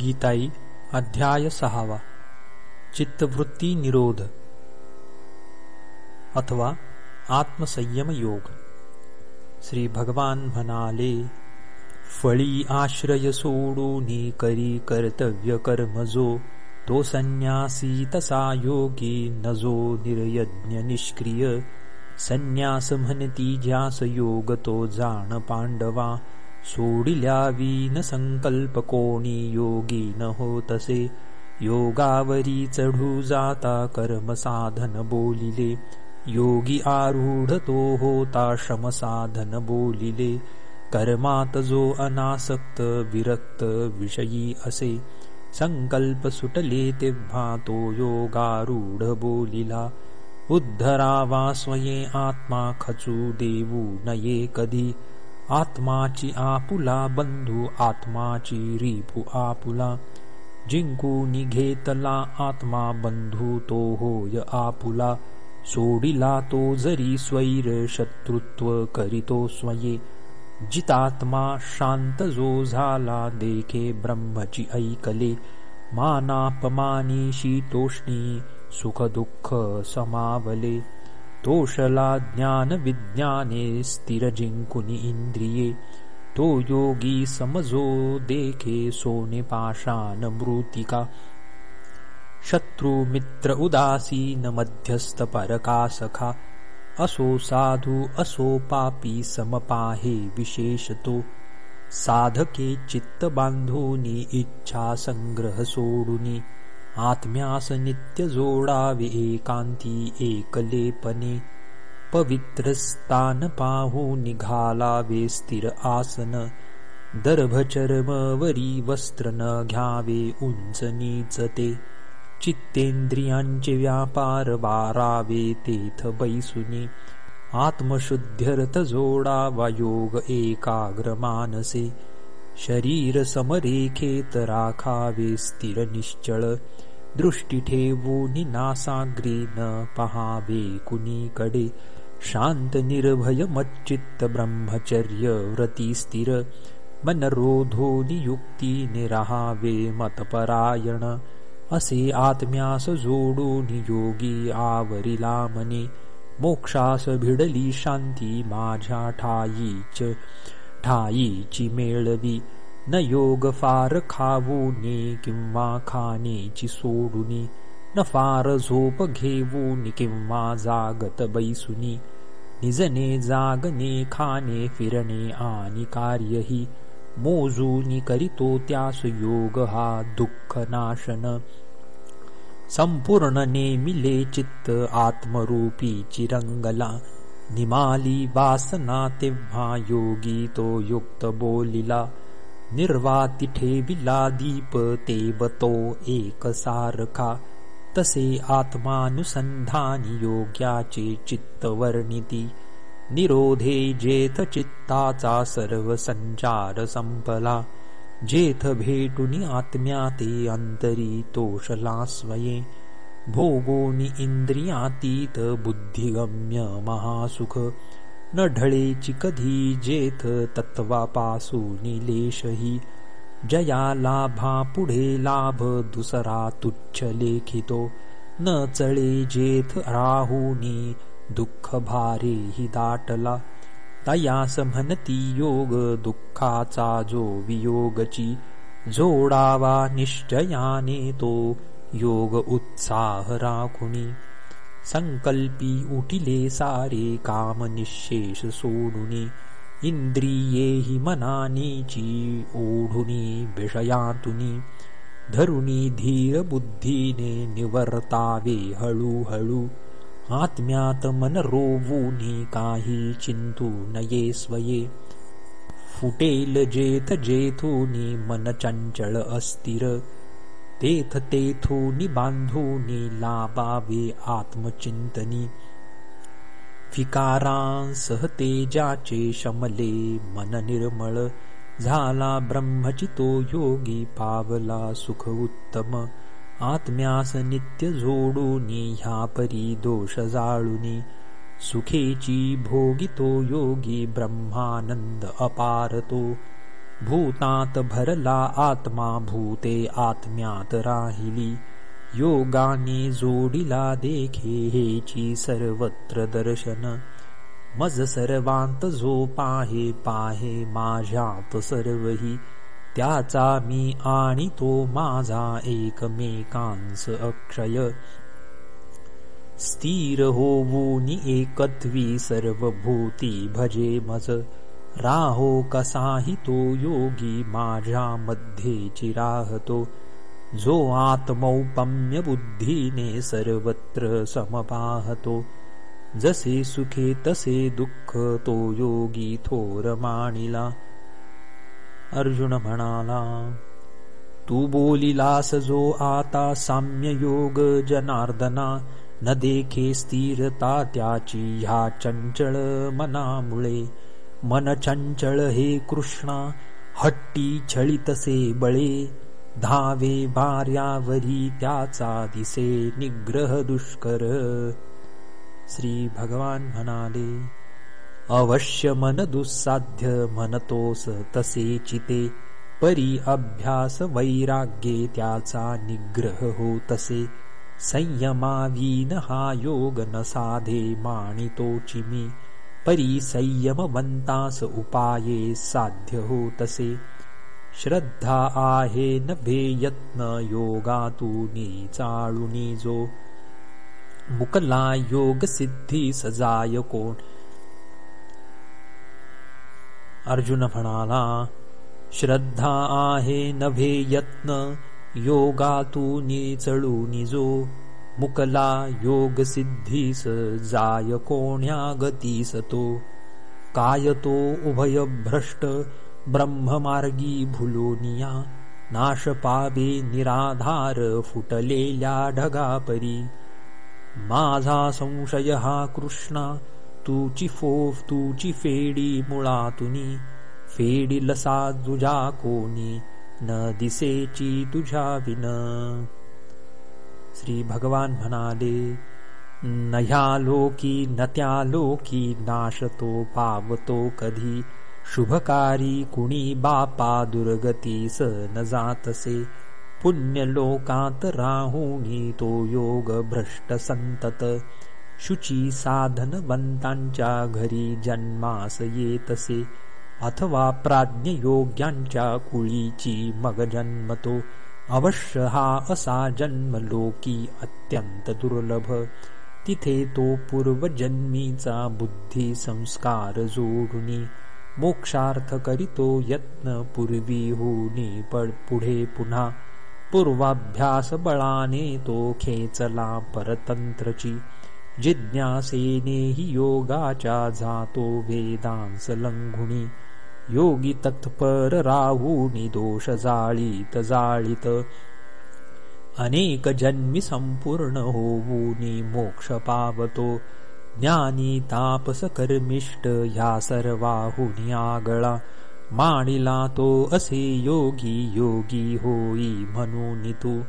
गीताई, अध्याय सहावा। चित्तवृत्ती निरोध। अथवा आत्मसंयम योग। श्री भगवान म्हणाले, फळी आश्रय सोडूनी करी कर्तव्य कर्मजो तो संन्यासी तसा योगी नजो निर्यज्ञ निष्क्रिय। संन्यास म्हणती ज्यास योग तो जाण पांडवा सोडिल्या संकल्प कोणी योगी न होतसे योगावरी चढू जाता कर्म साधन बोलिले योगी आरूढ तो होता श्रम साधन बोलिले कर्मात जो अनासक्त विरक्त विषयी असे। संकल्प सुटले तेव्हा तो योगारूढ बोलिला उद्धरावा स्वये आत्मा खचू देवू नये कधी आत्माची आपुला बंधू आत्माची रिपू आपुला। जिंकू आत्मा बंधू तो होय आपुला। सोडिला तो जरी स्वैर शत्रुत्व करीतो स्वये। जितात्मा शांत जो झाला देखे ब्रह्मची ऐकले। मानापमानी शीतोष्णी सुख दुःख समावले तोषला ज्ञान विज्ञाने स्थिर जिंकुनि इंद्रिये तो योगी समजो देखे सोने पाषाण मृतिका शत्रु मित्र उदासीन मध्यस्थ परका सखा असो साधु असो पापी समपाहे विशेषतो। साधके चित्त बांधोनी इच्छा संग्रह सोडुनी आत्म्यास नित्य जोडावे एकांती एकलेपने स्थान पाहू निघालावे स्थिर आसन दर्भचर्मवरी वस्त्र न घ्यावे उंच नीचते चित्तेंद्रियांचे व्यापार वारावे तेथ बैसुनी आत्मशुद्ध्यर्थ जोडावा योग एकाग्र मानसे शरीर समरेखेत राखावे स्थिर निश्चळ दृष्टी ठेवून नासाग्री न पहावे ब्रह्मचर्य व्रती स्थिर। मनरोधोनि युक्ती निराहावे मतपरायण। असे आत्म्यास जोडून योगी आवरिला मने मोक्षास भिडली शांती माझ्या ठाईच ठाईची मेळवी न योग फार खावूने किंवा खानेची सोडुनी। न फार झोप घेवून किंवा जागत बैसुनी। निजने जागने करीतो त्यास योग हा दुःख नाशन। संपूर्ण नेमिले चित्त आत्मरूपी चिरंगला निमाली वासना तेव्हा योगी तो युक्त बोलिला। निर्वाती ठेविला दीप ते बतो एक सारखा। तसे आत्मानुसंधानी योग्याचे चित्त वर्णिती। निरोधे जेथ चित्ताचा सर्व संचार संपला। जेथ भेटुनी आत्म्या ते अंतरी तोषला स्वये। भोगोनी इंद्रियातीत बुद्धिगम्य महासुख न ढळेची कधी जेथ तत्वापासून लेशही। जया लाभा पुढे लाभ दुसरा तुच्छ लेखितो। न चळे जेथ राहुनी दुःख भारे हि दाटला। तयास म्हणती योग दुःखाचा जो वियोगची। जोडावा निश्चयाने तो योग उत्साह राखुनी संकल्पी उठिले सारे काम निशेष सोडुनी इंद्रिये हि मनानीची ओढुनी विषयातुनी धरुनी धीर बुद्धीने निवर्तावे हळूहळू। आत्म्यात मन रोवूनी काही चिंतू नये स्वये। फुटेल जेथ जेथूनी मन चंचळ अस्थिर तेथ तेथूनि बांधोनी लाभावे आत्मचिंतनी। फिकारांसह तेजाचे शमले मन निर्मळ झाला ब्रह्मचितो योगी पावला सुख उत्तम। आत्म्यास नित्य जोडूनी ह्या परी दोष जाळुनी सुखेची भोगितो योगी ब्रह्मानंद अपारतो। भूतात भरला आत्मा भूते आत्म्यात राहिली। योगाने जोडिला देखे हेची सर्वत्र दर्शन। मज सर्वांत जो पाहे पाहे माझ्यात सर्वही। त्याचा मी आणि तो माझा एकमेकांस अक्षय। स्थिर होवूनी एकत्वी सर्वभूती भजे मज राहो कसाही तो योगी माझ्या मध्ये चिराहतो। जो आत्मौपम्य बुद्धीने सर्वत्र समपाहतो जसे सुखे तसे दुःख तो योगी थोर मानिला। अर्जुन म्हणाला तू बोलिलास जो आता साम्य योग जनार्दना न देखे स्थिरता त्याची ह्या चंचळ मनामुळे मन चंचळ हे कृष्णा हट्टी छळितसे बळे धावे भार्यावरी त्याचा दिसे निग्रह दुष्कर। श्री भगवान म्हणाले अवश्य मन दुस्साध्य मनतोस तसे चिते परी अभ्यास वैराग्ये त्याचा निग्रह हो तसे संयमावीन हा योग न साधे माणितो चिमी परी संयमवंतास उपाये साध्य हो तसे श्रद्धा आहे नभे यत्न योगातूनी चाळुनी जो मुकला योग सिद्धी सजाय कोण अर्जुन म्हणाला श्रद्धा आहे नभे यत्न योगातूनी चळूनी जो मुकला योग सिद्धीस जाय कोण्या गतीस तो काय तो उभय भ्रष्ट ब्रह्ममार्गी भुलोनिया नाश पाबे निराधार फुटलेल्या ढगापरी माझा संशय हा कृष्णा तूची फोफ तूची फेडी मुळातुनी। फेडी लसा तुझा कोणी न दिसेची तुझ्या विन श्री भगवान म्हणाले न ह्या लोकी न त्या लोकी नाशतो पावतो कधी शुभकारी कुणी बापा दुर्गतीस न जातसे पुण्य लोकात राहुणी तो योग भ्रष्ट संतत शुची साधनवंतांच्या घरी जन्मास येतसे अथवा प्राज्ञयोग्यांच्या कुळीची मग जन्मतो अवश्य हा असा जन्म लोकी तिथे तो पूर्वजन्मीचा बुद्धी संस्कार जोडुनी। मोक्षार्थ करीतो यत्न पूर्वी पड पुढे पुन्हा। पूर्वाभ्यास बळाने तो खेचला परतंत्रची। जिज्ञासेनेहि योगाचा जातो वेदांस लंघुनी योगी तत्पर राहुनी दोष जाळीत जाळीत. अनेक जन्मी संपूर्ण होवूनी मोक्ष पावतो. ज्ञानी तापस कर्मिष्ट ह्या सर्वाहुनी आगळा. माणिला तो असे योगी योगी होई म्हणून तू.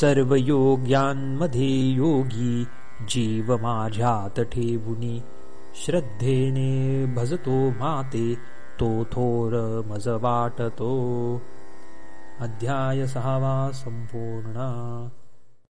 सर्व योग्यांमध्ये योगी जीव माझ्यात ठेवुनी. श्रद्धेने भजतो माते तो थोर मज वाटतो अध्याय सहावा संपूर्णा